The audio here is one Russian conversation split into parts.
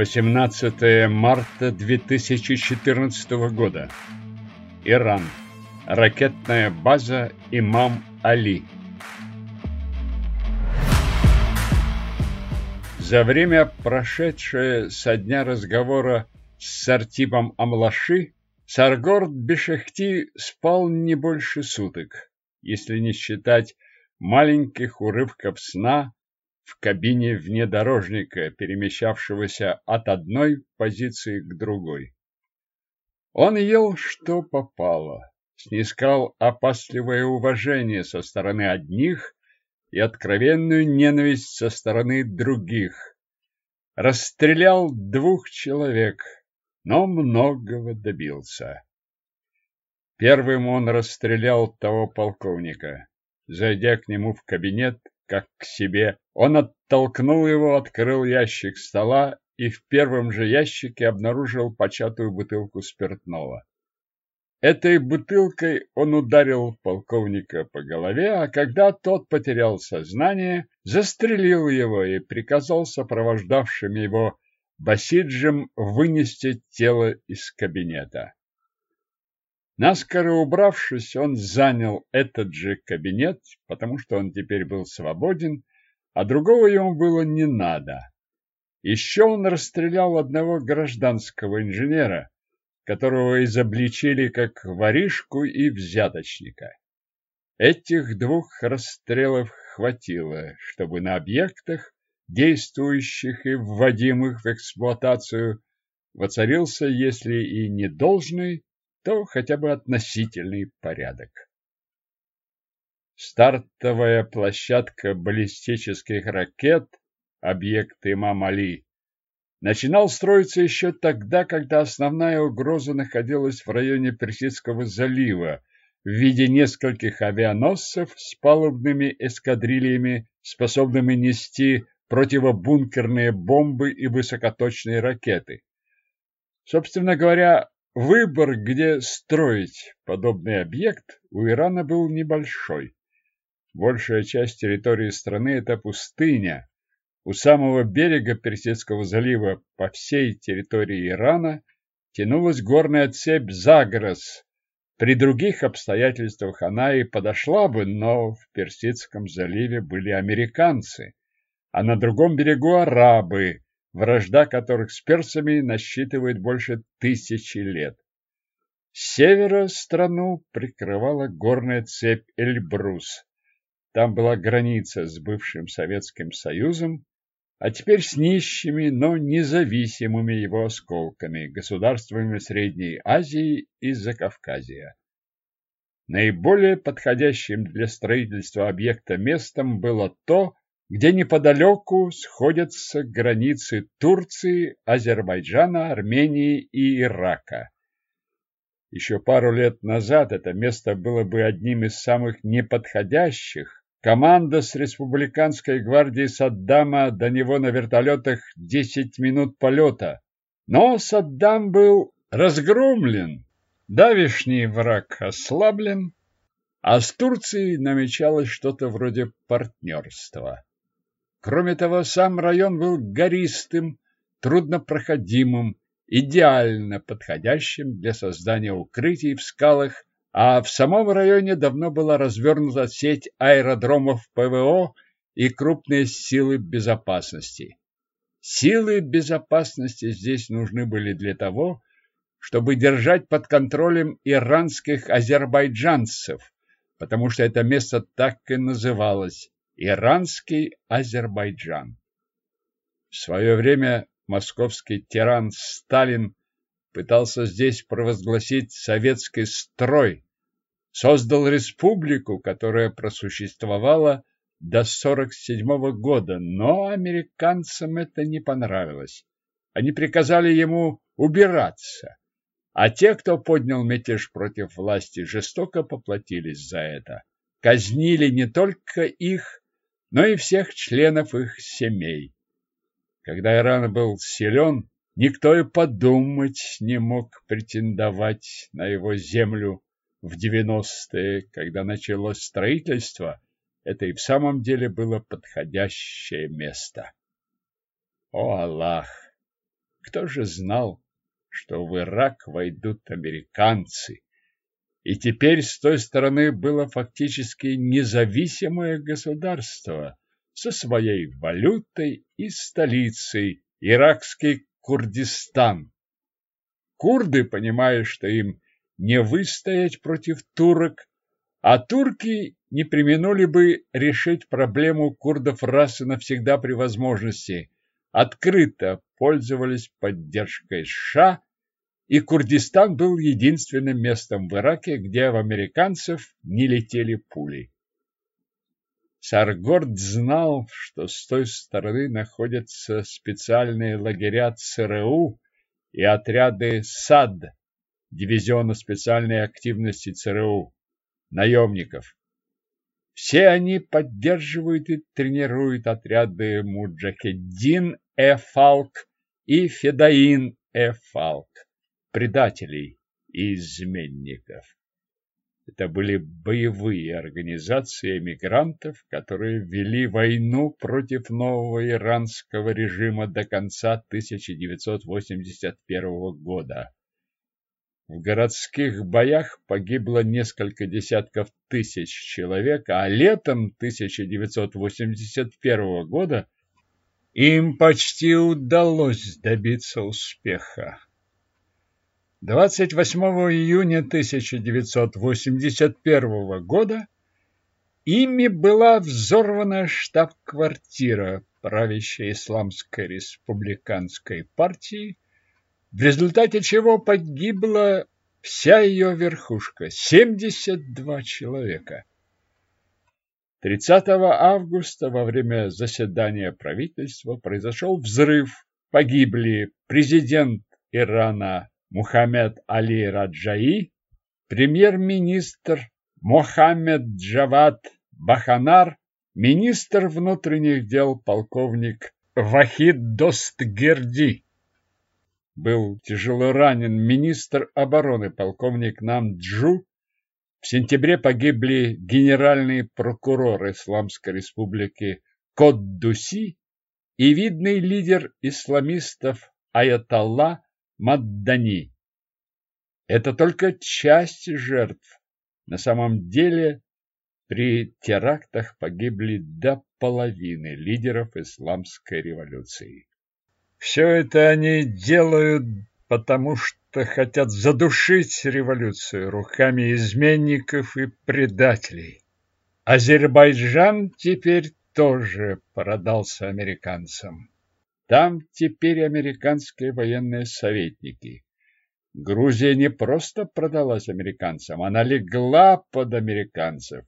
18 марта 2014 года. Иран. Ракетная база Имам Али. За время, прошедшее со дня разговора с Сартипом Амлаши, Саргорд Бешехти спал не больше суток, если не считать маленьких урывков сна в кабине внедорожника, перемещавшегося от одной позиции к другой. Он ел, что попало, снискал опасливое уважение со стороны одних и откровенную ненависть со стороны других. Расстрелял двух человек, но многого добился. Первым он расстрелял того полковника. Зайдя к нему в кабинет, как к себе, он оттолкнул его, открыл ящик стола и в первом же ящике обнаружил початую бутылку спиртного. Этой бутылкой он ударил полковника по голове, а когда тот потерял сознание, застрелил его и приказал сопровождавшим его Басиджем вынести тело из кабинета. Наскоро убравшись, он занял этот же кабинет, потому что он теперь был свободен, а другого ему было не надо. Еще он расстрелял одного гражданского инженера, которого изобличили как воришку и взяточника. Этих двух расстрелов хватило, чтобы на объектах, действующих и вводимых в эксплуатацию, воцарился, если и не должный, то хотя бы относительный порядок. Стартовая площадка баллистических ракет, объект Имам-Али, начинал строиться еще тогда, когда основная угроза находилась в районе Персидского залива в виде нескольких авианосцев с палубными эскадрильями, способными нести противобункерные бомбы и высокоточные ракеты. Собственно говоря, Выбор, где строить подобный объект, у Ирана был небольшой. Большая часть территории страны – это пустыня. У самого берега Персидского залива по всей территории Ирана тянулась горная цепь Загрос. При других обстоятельствах она и подошла бы, но в Персидском заливе были американцы, а на другом берегу арабы, вражда которых с персами насчитывает больше тысячи лет. С севера страну прикрывала горная цепь Эльбрус. Там была граница с бывшим Советским Союзом, а теперь с нищими, но независимыми его осколками, государствами Средней Азии и Закавказья. Наиболее подходящим для строительства объекта местом было то, где неподалеку сходятся границы Турции, Азербайджана, Армении и Ирака. Еще пару лет назад это место было бы одним из самых неподходящих. Команда с республиканской гвардии Саддама до него на вертолетах 10 минут полета. Но Саддам был разгромлен, давишний враг ослаблен, а с Турцией намечалось что-то вроде партнерства. Кроме того, сам район был гористым, труднопроходимым, идеально подходящим для создания укрытий в скалах, а в самом районе давно была развернута сеть аэродромов ПВО и крупные силы безопасности. Силы безопасности здесь нужны были для того, чтобы держать под контролем иранских азербайджанцев, потому что это место так и называлось Иранский Азербайджан. В свое время московский тиран Сталин пытался здесь провозгласить советский строй, создал республику, которая просуществовала до 47 -го года, но американцам это не понравилось. Они приказали ему убираться, а те, кто поднял мятеж против власти, жестоко поплатились за это. Казнили не только их, но и всех членов их семей. Когда Иран был силен, никто и подумать не мог претендовать на его землю в девяностые, когда началось строительство. Это и в самом деле было подходящее место. О, Аллах! Кто же знал, что в Ирак войдут американцы? И теперь с той стороны было фактически независимое государство со своей валютой и столицей, иракский Курдистан. Курды, понимая, что им не выстоять против турок, а турки не применули бы решить проблему курдов раз и навсегда при возможности, открыто пользовались поддержкой США и Курдистан был единственным местом в Ираке, где в американцев не летели пули. Саргорд знал, что с той стороны находятся специальные лагеря ЦРУ и отряды САД, дивизиона специальной активности ЦРУ, наемников. Все они поддерживают и тренируют отряды Муджахеддин-э-Фалк и Федаин-э-Фалк предателей и изменников. Это были боевые организации эмигрантов, которые вели войну против нового иранского режима до конца 1981 года. В городских боях погибло несколько десятков тысяч человек, а летом 1981 года им почти удалось добиться успеха. 28 июня 1981 года ими была взорвана штаб-квартира правящей Исламской республиканской партии, в результате чего погибла вся ее верхушка – 72 человека. 30 августа во время заседания правительства произошел взрыв, погибли президент Ирана Мухаммед Али Раджаи, премьер-министр Мохаммед Джавад Баханар, министр внутренних дел полковник Вахид Достгерди. Был тяжело ранен министр обороны полковник Намджу. В сентябре погибли генеральный прокурор Исламской республики Коддуси и видный лидер исламистов Аятолла Маддани. Это только часть жертв. На самом деле при терактах погибли до половины лидеров исламской революции. Все это они делают, потому что хотят задушить революцию руками изменников и предателей. Азербайджан теперь тоже продался американцам. Там теперь американские военные советники. Грузия не просто продалась американцам, она легла под американцев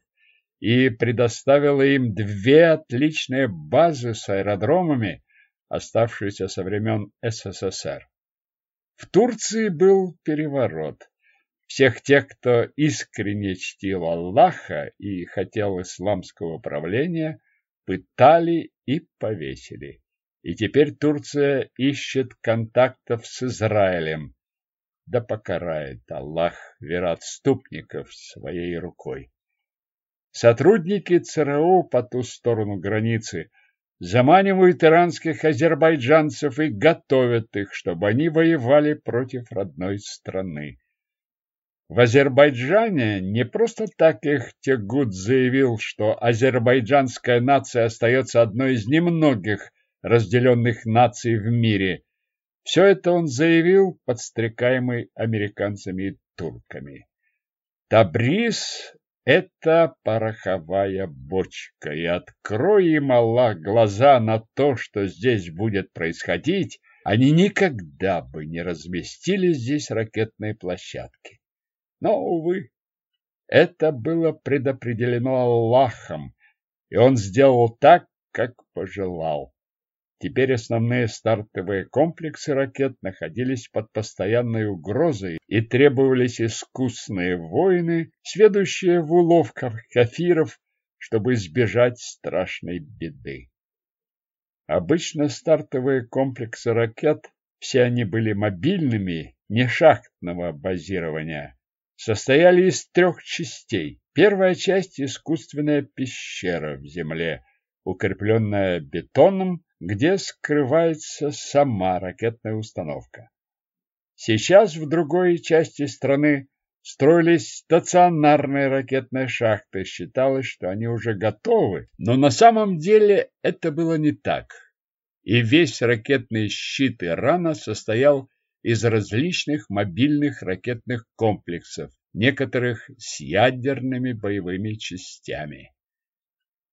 и предоставила им две отличные базы с аэродромами, оставшиеся со времен СССР. В Турции был переворот. Всех тех, кто искренне чтил Аллаха и хотел исламского правления, пытали и повесили. И теперь Турция ищет контактов с Израилем. Да покарает Аллах вероотступников своей рукой. Сотрудники ЦРУ по ту сторону границы заманивают иранских азербайджанцев и готовят их, чтобы они воевали против родной страны. В Азербайджане не просто так их Тегут заявил, что азербайджанская нация остается одной из немногих, разделенных наций в мире. Все это он заявил, подстрекаемый американцами и турками. Табриз – это пороховая бочка, и открой им Аллах глаза на то, что здесь будет происходить, они никогда бы не разместили здесь ракетные площадки. Но, увы, это было предопределено Аллахом, и он сделал так, как пожелал. Теперь основные стартовые комплексы ракет находились под постоянной угрозой и требовались искусные воины, сведущие в уловках кафиров, чтобы избежать страшной беды. Обычно стартовые комплексы ракет, все они были мобильными, не шахтного базирования, состояли из трех частей. Первая часть – искусственная пещера в земле, укрепленная бетоном, где скрывается сама ракетная установка. Сейчас в другой части страны строились стационарные ракетные шахты. Считалось, что они уже готовы, но на самом деле это было не так. И весь ракетный щит Ирана состоял из различных мобильных ракетных комплексов, некоторых с ядерными боевыми частями.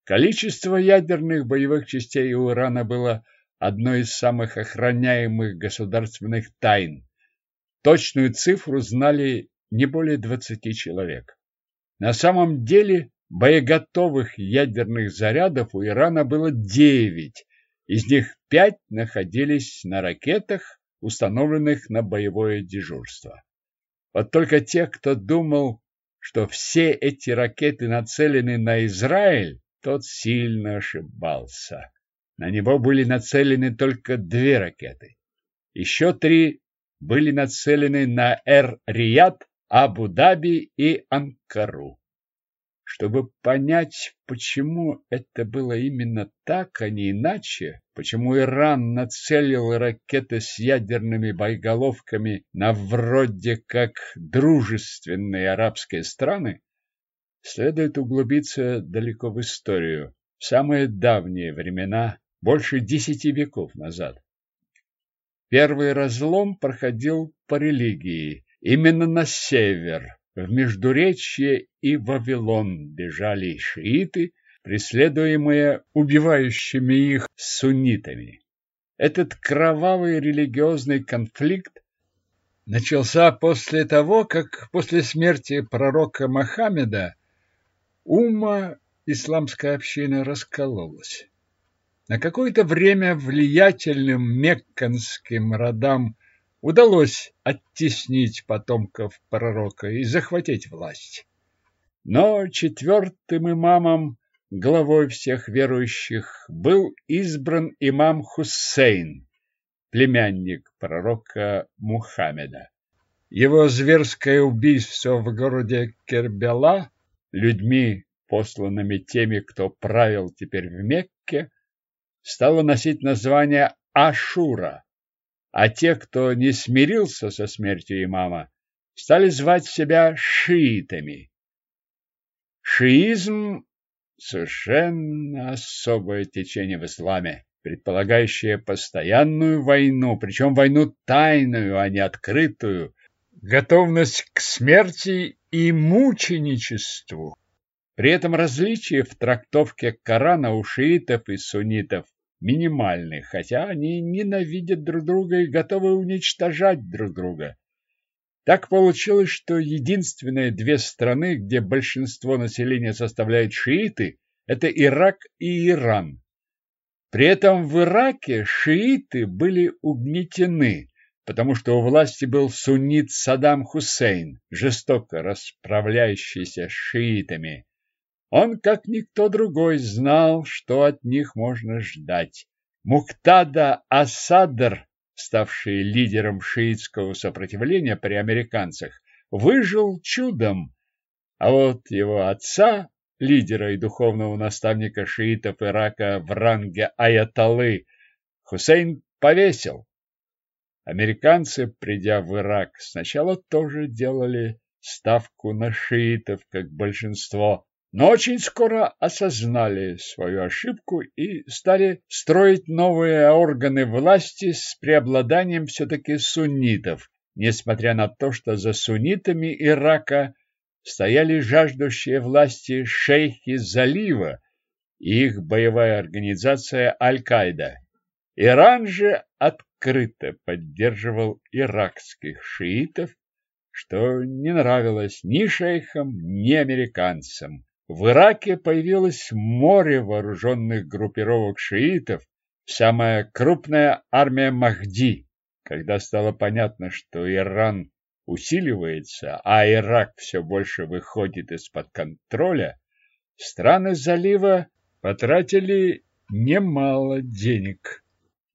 Количество ядерных боевых частей у Ирана было одной из самых охраняемых государственных тайн. Точную цифру знали не более 20 человек. На самом деле боеготовых ядерных зарядов у Ирана было 9, из них 5 находились на ракетах, установленных на боевое дежурство. Вот только те, кто думал, что все эти ракеты нацелены на Израиль, тот сильно ошибался. На него были нацелены только две ракеты. Еще три были нацелены на Эр-Рияд Абу-Даби и Анкару. Чтобы понять, почему это было именно так, а не иначе, почему Иран нацелил ракеты с ядерными боеголовками на вроде как дружественные арабские страны, следует углубиться далеко в историю, в самые давние времена, больше десяти веков назад. Первый разлом проходил по религии, Именно на север, в Междуречье и Вавилон бежали шииты, преследуемые убивающими их суннитами. Этот кровавый религиозный конфликт начался после того, как после смерти пророка Мохаммеда умма исламская община раскололась. На какое-то время влиятельным мекканским родам удалось оттеснить потомков пророка и захватить власть. Но четвертым имамом, главой всех верующих, был избран имам Хусейн, племянник пророка Мухаммеда. Его зверское убийство в городе Кербела людьми, посланными теми, кто правил теперь в Мекке, стало носить название Ашура а те, кто не смирился со смертью имама, стали звать себя шиитами. Шиизм – совершенно особое течение в исламе, предполагающее постоянную войну, причем войну тайную, а не открытую, готовность к смерти и мученичеству. При этом различие в трактовке Корана у шиитов и суннитов минимальны, хотя они ненавидят друг друга и готовы уничтожать друг друга. Так получилось, что единственные две страны, где большинство населения составляют шииты, это Ирак и Иран. При этом в Ираке шииты были угнетены, потому что у власти был суннит Саддам Хусейн, жестоко расправляющийся с шиитами. Он, как никто другой, знал, что от них можно ждать. Муктада Асадр, ставший лидером шиитского сопротивления при американцах, выжил чудом, а вот его отца, лидера и духовного наставника шиитов Ирака в ранге аяталы, Хусейн повесил. Американцы, придя в Ирак, сначала тоже делали ставку на шиитов, как большинство, но очень скоро осознали свою ошибку и стали строить новые органы власти с преобладанием все-таки суннитов, несмотря на то, что за суннитами Ирака стояли жаждущие власти шейхи залива и их боевая организация Аль-Каида. Иран же открыто поддерживал иракских шиитов, что не нравилось ни шейхам, ни американцам. В Ираке появилось море вооруженных группировок шиитов, самая крупная армия Махди. Когда стало понятно, что Иран усиливается, а Ирак все больше выходит из-под контроля, страны залива потратили немало денег,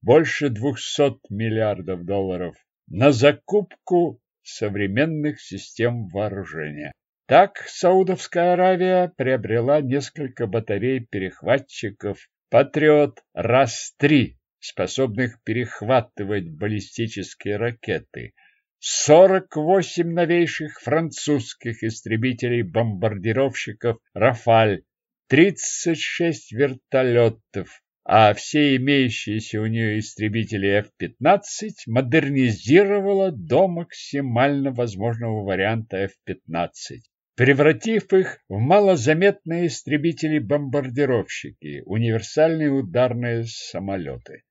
больше 200 миллиардов долларов, на закупку современных систем вооружения. Так Саудовская Аравия приобрела несколько батарей перехватчиков «Патриот РАС-3» способных перехватывать баллистические ракеты, 48 новейших французских истребителей-бомбардировщиков «Рафаль», 36 вертолетов, а все имеющиеся у нее истребители F-15 модернизировала до максимально возможного варианта F-15, превратив их в малозаметные истребители-бомбардировщики, универсальные ударные самолеты.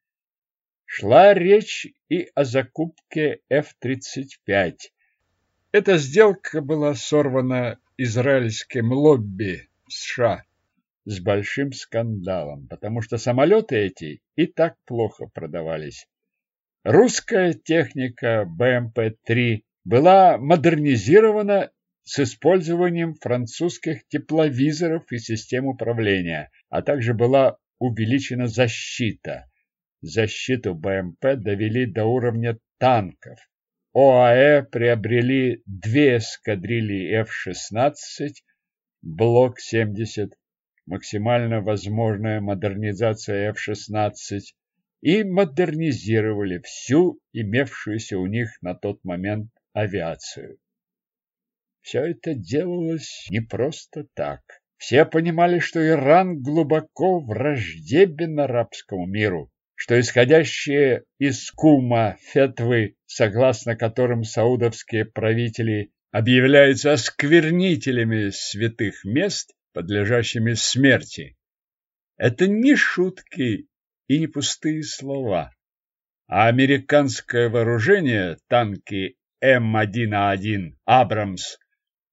Шла речь и о закупке F-35. Эта сделка была сорвана израильским лобби США с большим скандалом, потому что самолеты эти и так плохо продавались. Русская техника БМП-3 была модернизирована с использованием французских тепловизоров и систем управления, а также была увеличена защита защиту БМП довели до уровня танков. ОАЭ приобрели две эскадрильи F-16, Блок-70, максимально возможная модернизация F-16 и модернизировали всю имевшуюся у них на тот момент авиацию. Все это делалось не просто так. Все понимали, что Иран глубоко враждебен арабскому миру что исходящие из кума фетвы, согласно которым саудовские правители объявляются осквернителями святых мест, подлежащими смерти, это не шутки и не пустые слова, а американское вооружение, танки М1А1 «Абрамс»,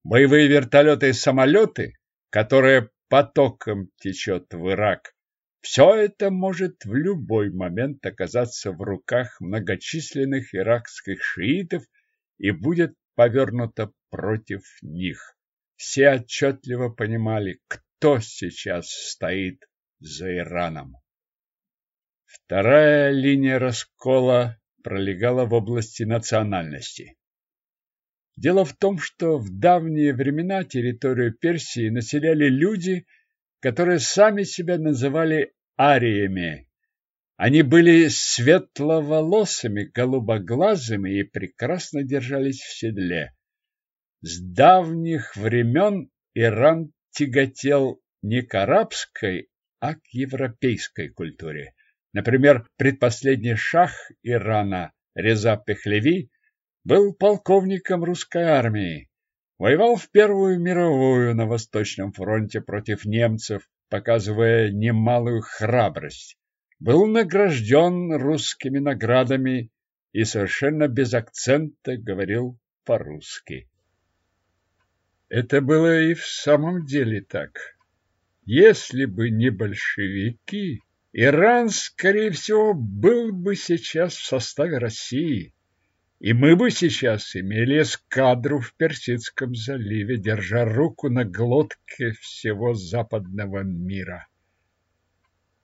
боевые вертолеты и самолеты, которые потоком течет в Ирак, все это может в любой момент оказаться в руках многочисленных иракских шиитов и будет повернуто против них. Все отчетливо понимали, кто сейчас стоит за Ираном. Вторая линия раскола пролегала в области национальности. Дело в том, что в давние времена территорию Персии населяли люди – которые сами себя называли ариями. Они были светловолосыми, голубоглазыми и прекрасно держались в седле. С давних времен Иран тяготел не к арабской, а к европейской культуре. Например, предпоследний шах Ирана Реза Пехлеви был полковником русской армии. Воевал в Первую мировую на Восточном фронте против немцев, показывая немалую храбрость. Был награжден русскими наградами и совершенно без акцента говорил по-русски. Это было и в самом деле так. Если бы не большевики, Иран, скорее всего, был бы сейчас в составе России. И мы бы сейчас имели эскадру в Персидском заливе, держа руку на глотке всего западного мира.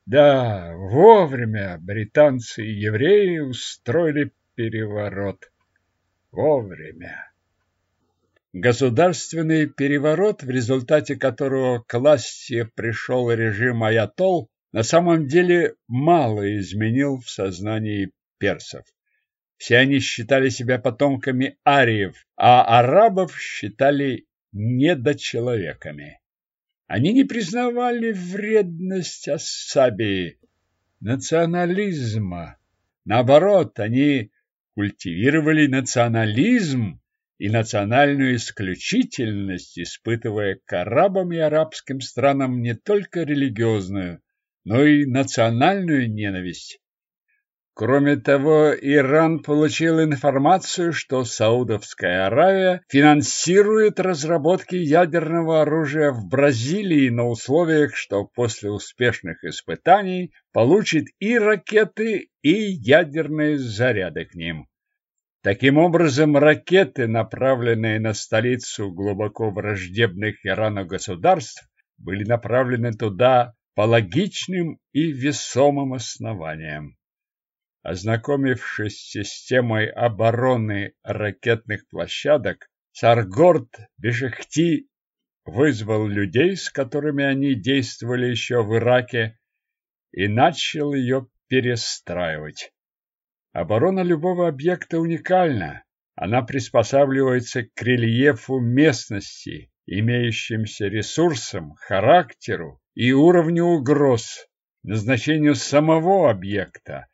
Да, вовремя британцы и евреи устроили переворот. Вовремя. Государственный переворот, в результате которого к власти пришел режим Аятол, на самом деле мало изменил в сознании персов. Все они считали себя потомками ариев, а арабов считали недочеловеками. Они не признавали вредность Ассабии, национализма. Наоборот, они культивировали национализм и национальную исключительность, испытывая к арабам и арабским странам не только религиозную, но и национальную ненависть. Кроме того, Иран получил информацию, что Саудовская Аравия финансирует разработки ядерного оружия в Бразилии на условиях, что после успешных испытаний получит и ракеты, и ядерные заряды к ним. Таким образом, ракеты, направленные на столицу глубоко враждебных Ирану государств, были направлены туда по логичным и весомым основаниям. Ознакомившись с системой обороны ракетных площадок, Саргорд Бешехти вызвал людей, с которыми они действовали еще в Ираке, и начал ее перестраивать. Оборона любого объекта уникальна. Она приспосабливается к рельефу местности, имеющимся ресурсам, характеру и уровню угроз, назначению самого объекта.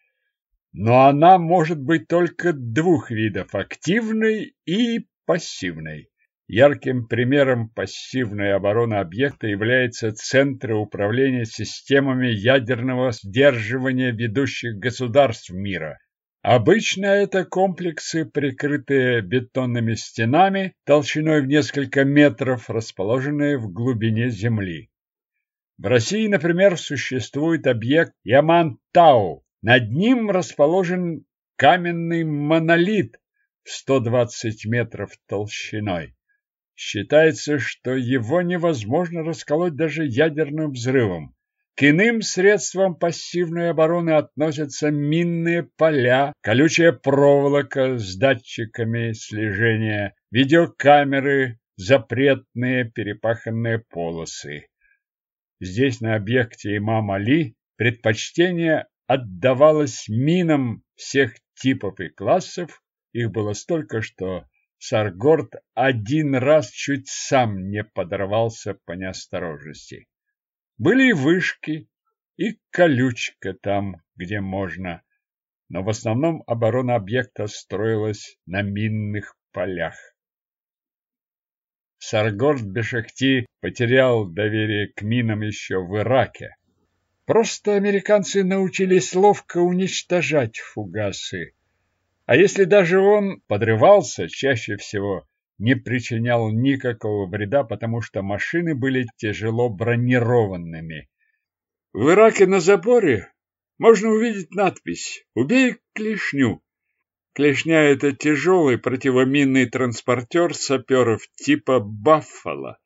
Но она может быть только двух видов – активной и пассивной. Ярким примером пассивной обороны объекта является Центр управления системами ядерного сдерживания ведущих государств мира. Обычно это комплексы, прикрытые бетонными стенами, толщиной в несколько метров, расположенные в глубине Земли. В России, например, существует объект Ямантау. Над ним расположен каменный монолит в 120 метров толщиной. Считается, что его невозможно расколоть даже ядерным взрывом. К иным средствам пассивной обороны относятся минные поля, колючая проволока с датчиками слежения, видеокамеры, запретные перепаханные полосы. Здесь, на объекте имам Али, предпочтение отдавалось минам всех типов и классов, их было столько, что Саргорд один раз чуть сам не подорвался по неосторожности. Были и вышки, и колючка там, где можно, но в основном оборона объекта строилась на минных полях. Саргорд Бешахти потерял доверие к минам еще в Ираке. Просто американцы научились ловко уничтожать фугасы. А если даже он подрывался, чаще всего не причинял никакого вреда, потому что машины были тяжело бронированными. В Ираке на заборе можно увидеть надпись «Убей клешню». Клешня – это тяжелый противоминный транспортер саперов типа «Баффало».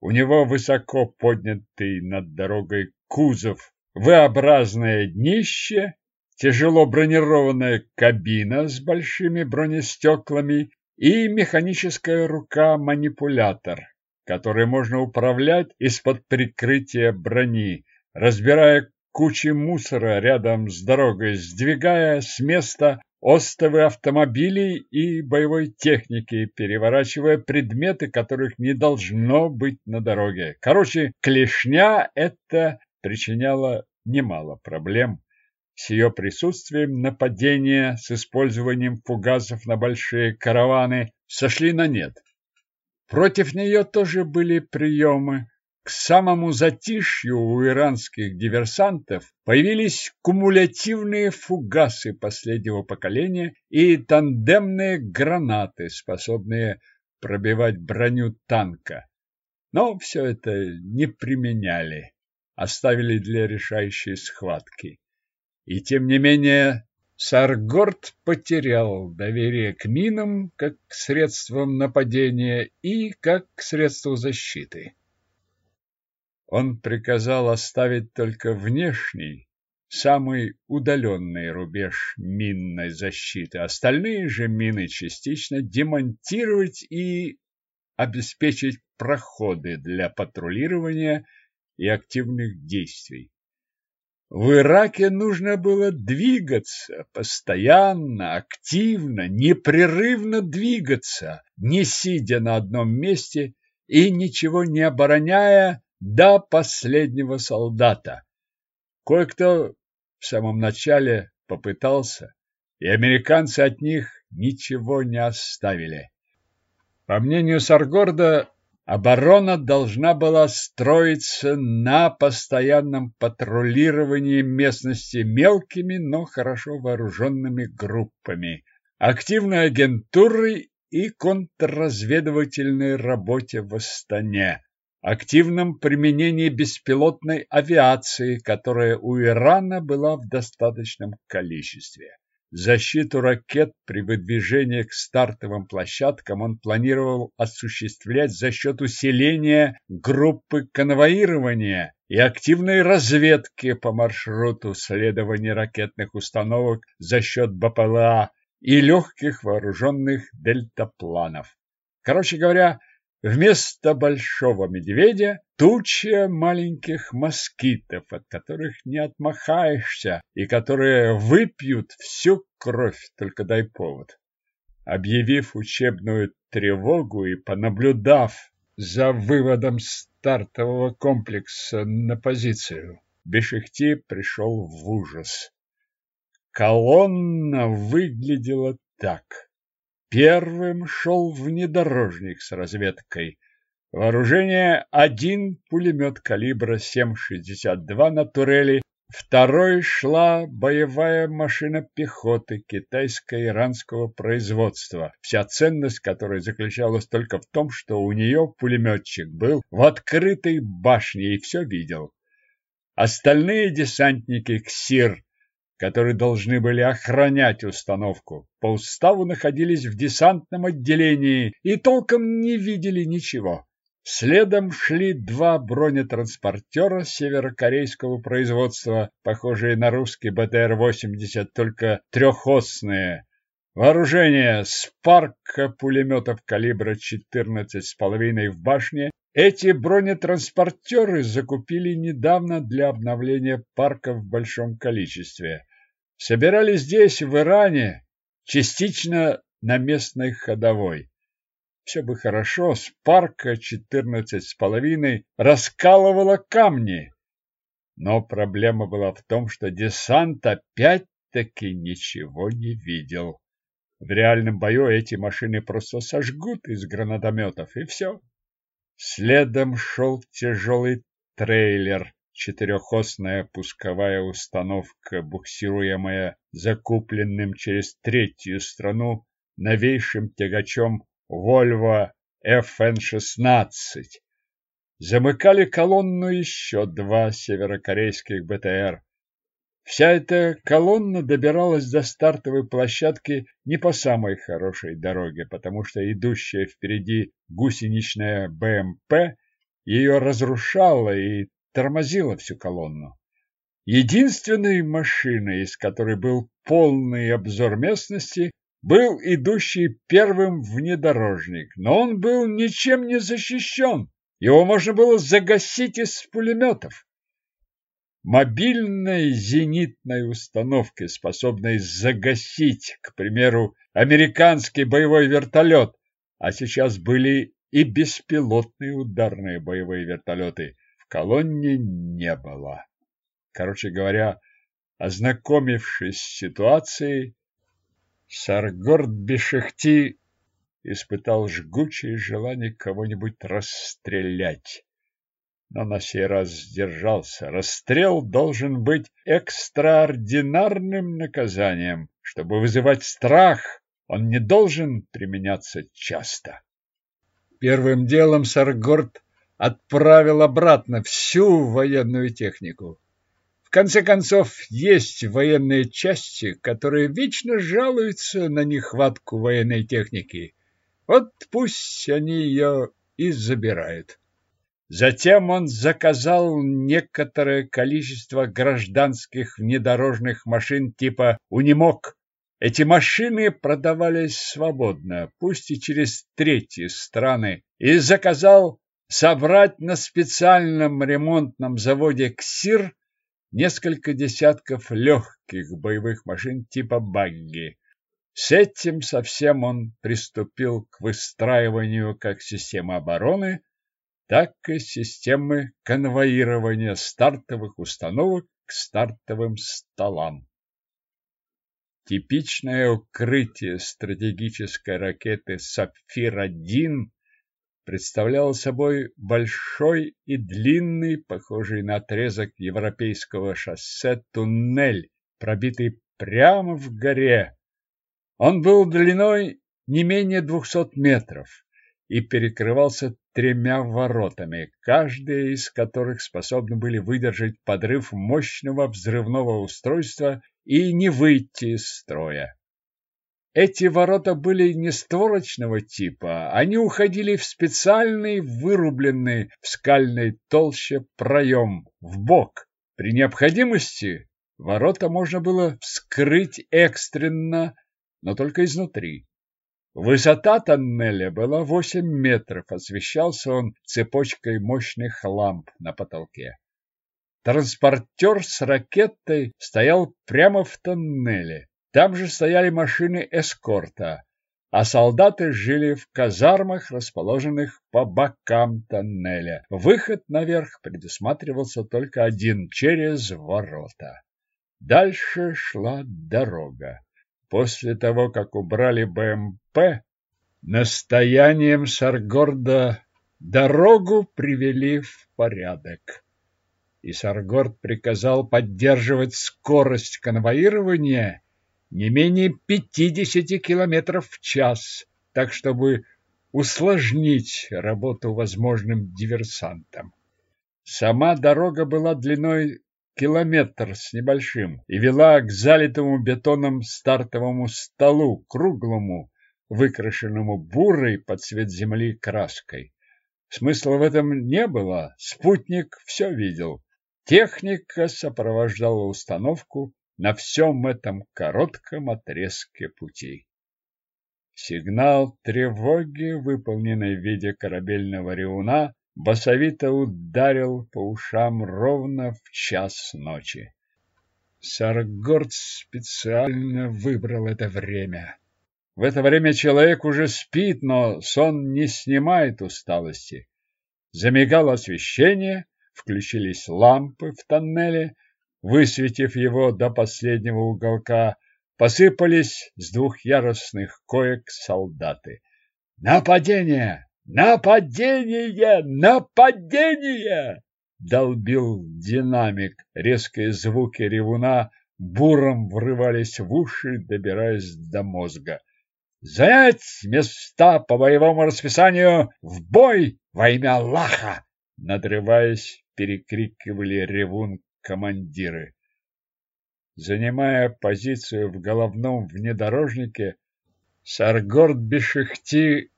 У него высоко поднятый над дорогой кузов, V-образное днище тяжело бронированная кабина с большими бронестеклами и механическая рука-манипулятор, который можно управлять из-под прикрытия брони, разбирая кучи мусора рядом с дорогой, сдвигая с места остовы автомобилей и боевой техники, переворачивая предметы, которых не должно быть на дороге. Короче, клешня это причиняло немало проблем. С ее присутствием нападения с использованием фугасов на большие караваны сошли на нет. Против нее тоже были приемы. К самому затишью у иранских диверсантов появились кумулятивные фугасы последнего поколения и тандемные гранаты, способные пробивать броню танка. Но все это не применяли, оставили для решающей схватки. И тем не менее Саргорд потерял доверие к минам как к средствам нападения и как к средству защиты. Он приказал оставить только внешний, самый удаленный рубеж минной защиты, остальные же мины частично демонтировать и обеспечить проходы для патрулирования и активных действий. В Ираке нужно было двигаться, постоянно, активно, непрерывно двигаться, не сидя на одном месте и ничего не обороняя до последнего солдата. Кое-кто в самом начале попытался, и американцы от них ничего не оставили. По мнению Саргорда, Оборона должна была строиться на постоянном патрулировании местности мелкими, но хорошо вооруженными группами, активной агентурой и контрразведывательной работе в Астане, активном применении беспилотной авиации, которая у Ирана была в достаточном количестве. Защиту ракет при выдвижении к стартовым площадкам он планировал осуществлять за счет усиления группы конвоирования и активной разведки по маршруту следования ракетных установок за счет БПЛА и легких вооруженных дельтапланов. Короче говоря, Вместо большого медведя туча маленьких москитов, от которых не отмахаешься и которые выпьют всю кровь, только дай повод. Объявив учебную тревогу и понаблюдав за выводом стартового комплекса на позицию, Бешехти пришел в ужас. Колонна выглядела так. Первым шел внедорожник с разведкой. Вооружение один пулемет калибра 7,62 на турели, второй шла боевая машина пехоты китайско-иранского производства, вся ценность которой заключалась только в том, что у нее пулеметчик был в открытой башне и все видел. Остальные десантники КСИР которые должны были охранять установку, по уставу находились в десантном отделении и толком не видели ничего. Следом шли два бронетранспортера северокорейского производства, похожие на русский БТР-80, только трехосные. Вооружение спарка пулеметов калибра 14,5 в башне эти бронетранспортеры закупили недавно для обновления парка в большом количестве собирали здесь, в Иране, частично на местной ходовой. Все бы хорошо, с парка четырнадцать с половиной раскалывала камни. Но проблема была в том, что десант опять-таки ничего не видел. В реальном бою эти машины просто сожгут из гранатометов, и все. Следом шел тяжелый трейлер четырехосная пусковая установка, буксируемая закупленным через третью страну новейшим тягачом Volvo FN-16. Замыкали колонну еще два северокорейских БТР. Вся эта колонна добиралась до стартовой площадки не по самой хорошей дороге, потому что идущая впереди гусеничная БМП ее разрушала и тормозила всю колонну. Единственной машиной, из которой был полный обзор местности, был идущий первым внедорожник, но он был ничем не защищен. Его можно было загасить из пулеметов. Мобильной зенитной установкой, способной загасить, к примеру, американский боевой вертолет, а сейчас были и беспилотные ударные боевые вертолеты, колонне не было. Короче говоря, ознакомившись с ситуацией, Саргорд Бешехти испытал жгучее желание кого-нибудь расстрелять. Но на сей раз сдержался. Расстрел должен быть экстраординарным наказанием. Чтобы вызывать страх, он не должен применяться часто. Первым делом Саргорд отправил обратно всю военную технику. В конце концов, есть военные части, которые вечно жалуются на нехватку военной техники. Вот пусть они ее и забирают. Затем он заказал некоторое количество гражданских внедорожных машин типа «Унимок». Эти машины продавались свободно, пусть и через третьи страны, и заказал собрать на специальном ремонтном заводе «Ксир» несколько десятков легких боевых машин типа «Багги». С этим совсем он приступил к выстраиванию как системы обороны, так и системы конвоирования стартовых установок к стартовым столам. Типичное укрытие стратегической ракеты «Сапфир-1» представлял собой большой и длинный, похожий на отрезок европейского шоссе, туннель, пробитый прямо в горе. Он был длиной не менее двухсот метров и перекрывался тремя воротами, каждая из которых способны были выдержать подрыв мощного взрывного устройства и не выйти из строя. Эти ворота были не створочного типа, они уходили в специальный вырубленный в скальной толще проем, в бок. При необходимости ворота можно было вскрыть экстренно, но только изнутри. Высота тоннеля была 8 метров, освещался он цепочкой мощных ламп на потолке. Транспортер с ракетой стоял прямо в тоннеле. Там же стояли машины эскорта, а солдаты жили в казармах, расположенных по бокам тоннеля. Выход наверх предусматривался только один – через ворота. Дальше шла дорога. После того, как убрали БМП, настоянием Саргорда дорогу привели в порядок. И Саргорд приказал поддерживать скорость конвоирования не менее 50 километров в час, так чтобы усложнить работу возможным диверсантам. Сама дорога была длиной километр с небольшим и вела к залитому бетоном стартовому столу, круглому, выкрашенному бурой под цвет земли краской. Смысла в этом не было, спутник все видел. Техника сопровождала установку на всем этом коротком отрезке пути. Сигнал тревоги, выполненный в виде корабельного реуна, басовито ударил по ушам ровно в час ночи. Саргорд специально выбрал это время. В это время человек уже спит, но сон не снимает усталости. Замигало освещение, включились лампы в тоннеле, высветив его до последнего уголка, посыпались с двухъярусных коек солдаты. «Нападение! Нападение! Нападение!» Долбил динамик. Резкие звуки ревуна буром врывались в уши, добираясь до мозга. «Занять места по боевому расписанию! В бой во имя Аллаха!» Надрываясь, перекрикивали ревун командиры. Занимая позицию в головном внедорожнике, Саргорд Бешехти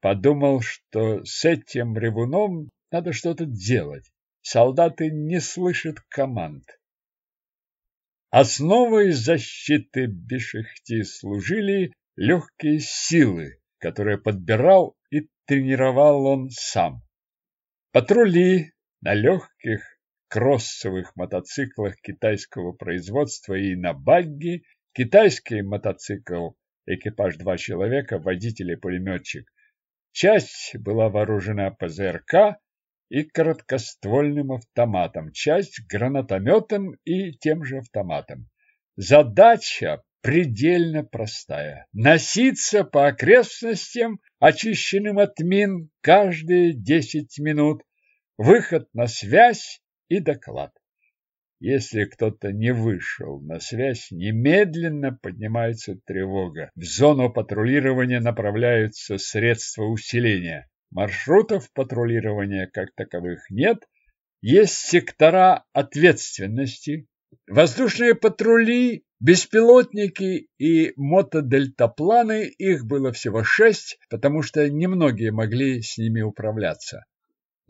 подумал, что с этим ревуном надо что-то делать. Солдаты не слышат команд. Основой защиты Бешехти служили легкие силы, которые подбирал и тренировал он сам. Патрули на легких кроссовых мотоциклах китайского производства и на багги, китайский мотоцикл, экипаж два человека, водитель и пулеметчик. Часть была вооружена ПЗРК и короткоствольным автоматом, часть гранатометом и тем же автоматом. Задача предельно простая. Носиться по окрестностям, очищенным от мин, каждые 10 минут, выход на связь и доклад. Если кто-то не вышел на связь, немедленно поднимается тревога. В зону патрулирования направляются средства усиления. Маршрутов патрулирования как таковых нет. Есть сектора ответственности. Воздушные патрули, беспилотники и мотодельтапланы, их было всего шесть, потому что немногие могли с ними управляться.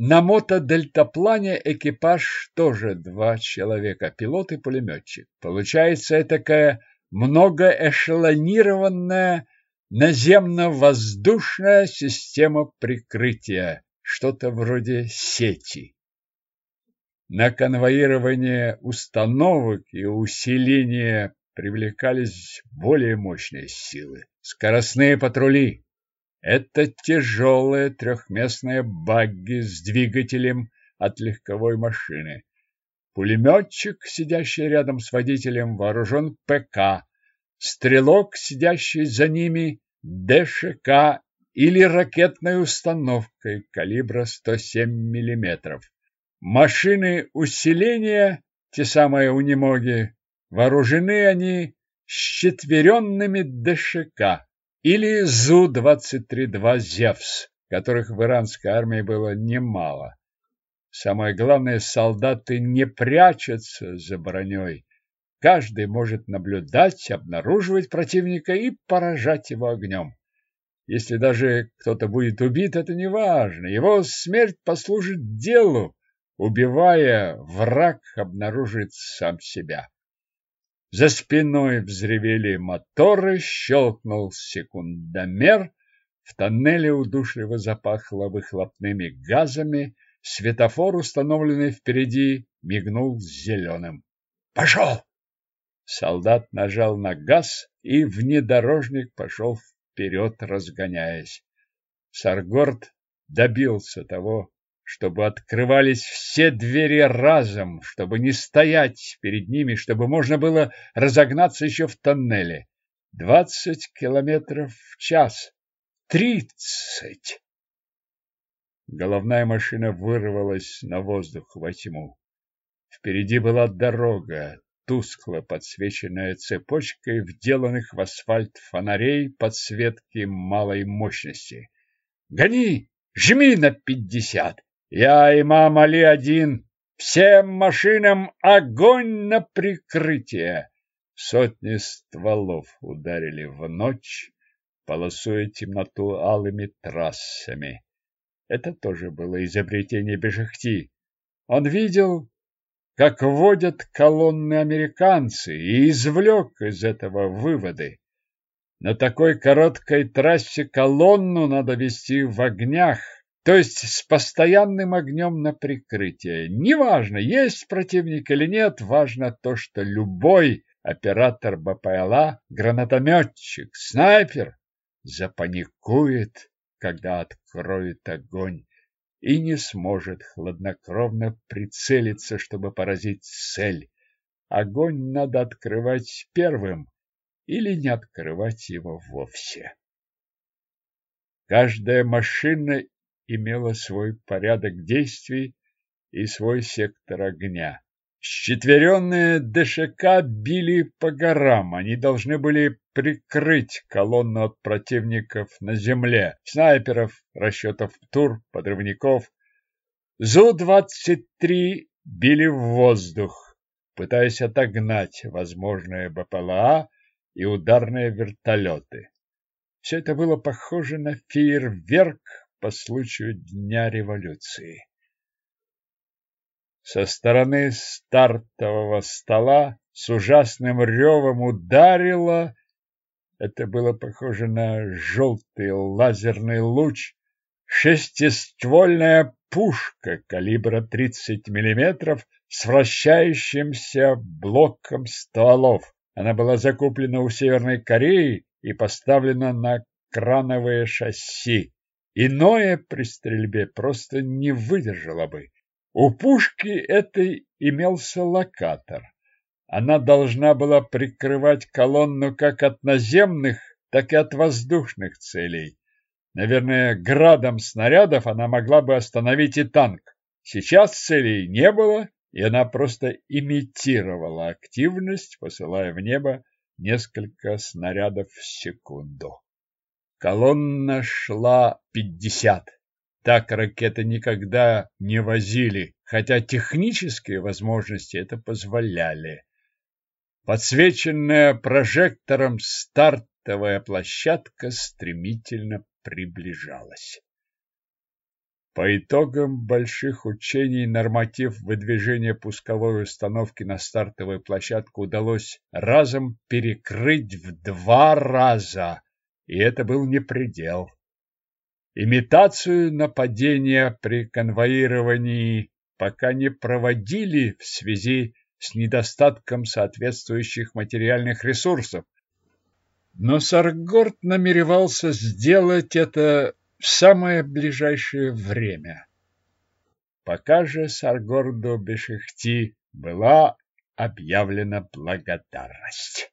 На мотодельтаплане экипаж тоже два человека, пилот и пулеметчик. Получается такая многоэшелонированная наземно-воздушная система прикрытия, что-то вроде сети. На конвоирование установок и усиление привлекались более мощные силы. Скоростные патрули, это тяжелые трехместные багги с двигателем от легковой машины. Пулеметчик, сидящий рядом с водителем, вооружен ПК. Стрелок, сидящий за ними, ДШК или ракетной установкой калибра 107 мм. Машины усиления, те самые унемоги, вооружены они щетверенными ДШК или Зу-23-2 «Зевс», которых в иранской армии было немало. Самое главное, солдаты не прячутся за броней. Каждый может наблюдать, обнаруживать противника и поражать его огнем. Если даже кто-то будет убит, это не важно. Его смерть послужит делу. Убивая, враг обнаружит сам себя. За спиной взревели моторы, щелкнул секундомер, в тоннеле удушливо запахло выхлопными газами, светофор, установленный впереди, мигнул зеленым. «Пошел!» Солдат нажал на газ, и внедорожник пошел вперед, разгоняясь. Саргорд добился того, чтобы открывались все двери разом, чтобы не стоять перед ними, чтобы можно было разогнаться еще в тоннеле. Двадцать километров в час. Тридцать! Головная машина вырвалась на воздух во тьму. Впереди была дорога, тускло подсвеченная цепочкой вделанных в асфальт фонарей подсветки малой мощности. «Гони! Жми на пятьдесят! Я, имам Али один! Всем машинам огонь на прикрытие!» Сотни стволов ударили в ночь, полосуя темноту алыми трассами. Это тоже было изобретение Бешехти. Он видел, как водят колонны американцы, и извлек из этого выводы. На такой короткой трассе колонну надо вести в огнях, то есть с постоянным огнем на прикрытие. Неважно, есть противник или нет, важно то, что любой оператор БПЛА, гранатометчик, снайпер запаникует, когда откроет огонь и не сможет хладнокровно прицелиться, чтобы поразить цель. Огонь надо открывать первым или не открывать его вовсе. Каждая машина имела свой порядок действий и свой сектор огня. Счетверенные ДШК били по горам. Они должны были прикрыть колонну от противников на земле, снайперов, расчетов ТУР, подрывников. Зу-23 били в воздух, пытаясь отогнать возможные БПЛА и ударные вертолеты. Все это было похоже на фейерверк по случаю Дня революции. Со стороны стартового стола с ужасным ревом ударило. Это было похоже на желтый лазерный луч. Шестиствольная пушка калибра 30 миллиметров с вращающимся блоком стволов. Она была закуплена у Северной Кореи и поставлена на крановые шасси. Иное при стрельбе просто не выдержало бы. У пушки этой имелся локатор. Она должна была прикрывать колонну как от наземных, так и от воздушных целей. Наверное, градом снарядов она могла бы остановить и танк. Сейчас целей не было, и она просто имитировала активность, посылая в небо несколько снарядов в секунду. Колонна шла пятьдесят. Так ракеты никогда не возили, хотя технические возможности это позволяли. Подсвеченная прожектором стартовая площадка стремительно приближалась. По итогам больших учений норматив выдвижения пусковой установки на стартовую площадку удалось разом перекрыть в два раза, и это был не предел. Имитацию нападения при конвоировании пока не проводили в связи с недостатком соответствующих материальных ресурсов. Но Саргорд намеревался сделать это в самое ближайшее время. Пока же Саргорду Бешехти была объявлена благодарность.